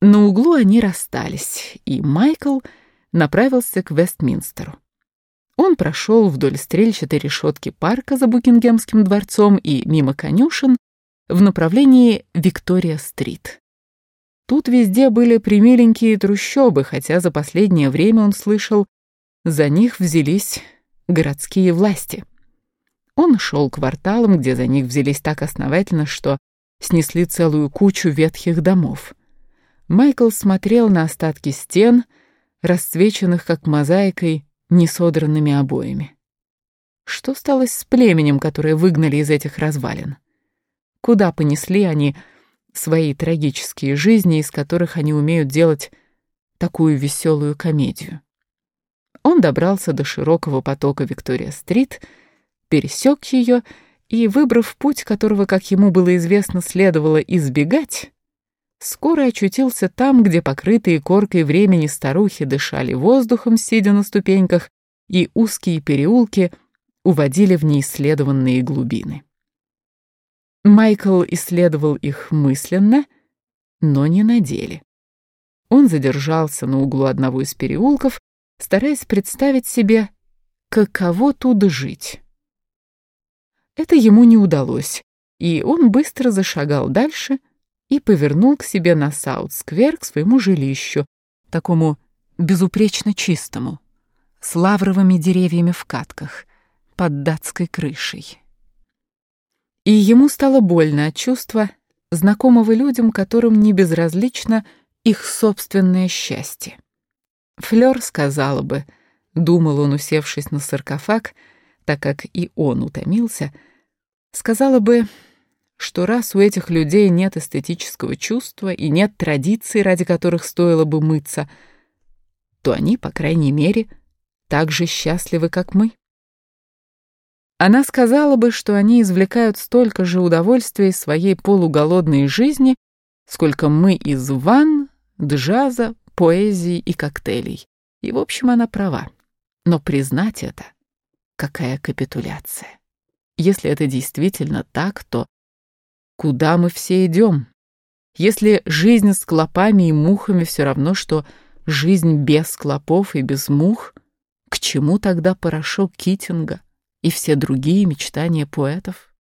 На углу они расстались, и Майкл направился к Вестминстеру. Он прошел вдоль стрельчатой решетки парка за Букингемским дворцом и мимо конюшен в направлении Виктория-стрит. Тут везде были примиленькие трущобы, хотя за последнее время он слышал, за них взялись городские власти. Он шел кварталом, где за них взялись так основательно, что снесли целую кучу ветхих домов. Майкл смотрел на остатки стен, расцвеченных как мозаикой несодранными обоями. Что стало с племенем, которое выгнали из этих развалин? Куда понесли они свои трагические жизни, из которых они умеют делать такую веселую комедию? Он добрался до широкого потока Виктория-стрит, пересек ее и, выбрав путь, которого, как ему было известно, следовало избегать, скоро очутился там, где покрытые коркой времени старухи дышали воздухом, сидя на ступеньках, и узкие переулки уводили в неисследованные глубины. Майкл исследовал их мысленно, но не на деле. Он задержался на углу одного из переулков, стараясь представить себе, каково тут жить. Это ему не удалось, и он быстро зашагал дальше — и повернул к себе на Саут-сквер, к своему жилищу, такому безупречно чистому, с лавровыми деревьями в катках, под датской крышей. И ему стало больно от чувства, знакомого людям, которым не безразлично их собственное счастье. Флёр сказала бы, думал он, усевшись на саркофаг, так как и он утомился, сказала бы, что раз у этих людей нет эстетического чувства и нет традиций, ради которых стоило бы мыться, то они, по крайней мере, так же счастливы, как мы. Она сказала бы, что они извлекают столько же удовольствия из своей полуголодной жизни, сколько мы из ванн, джаза, поэзии и коктейлей. И, в общем, она права. Но признать это — какая капитуляция. Если это действительно так, то Куда мы все идем? Если жизнь с клопами и мухами все равно, что жизнь без клопов и без мух, к чему тогда порошок Китинга и все другие мечтания поэтов?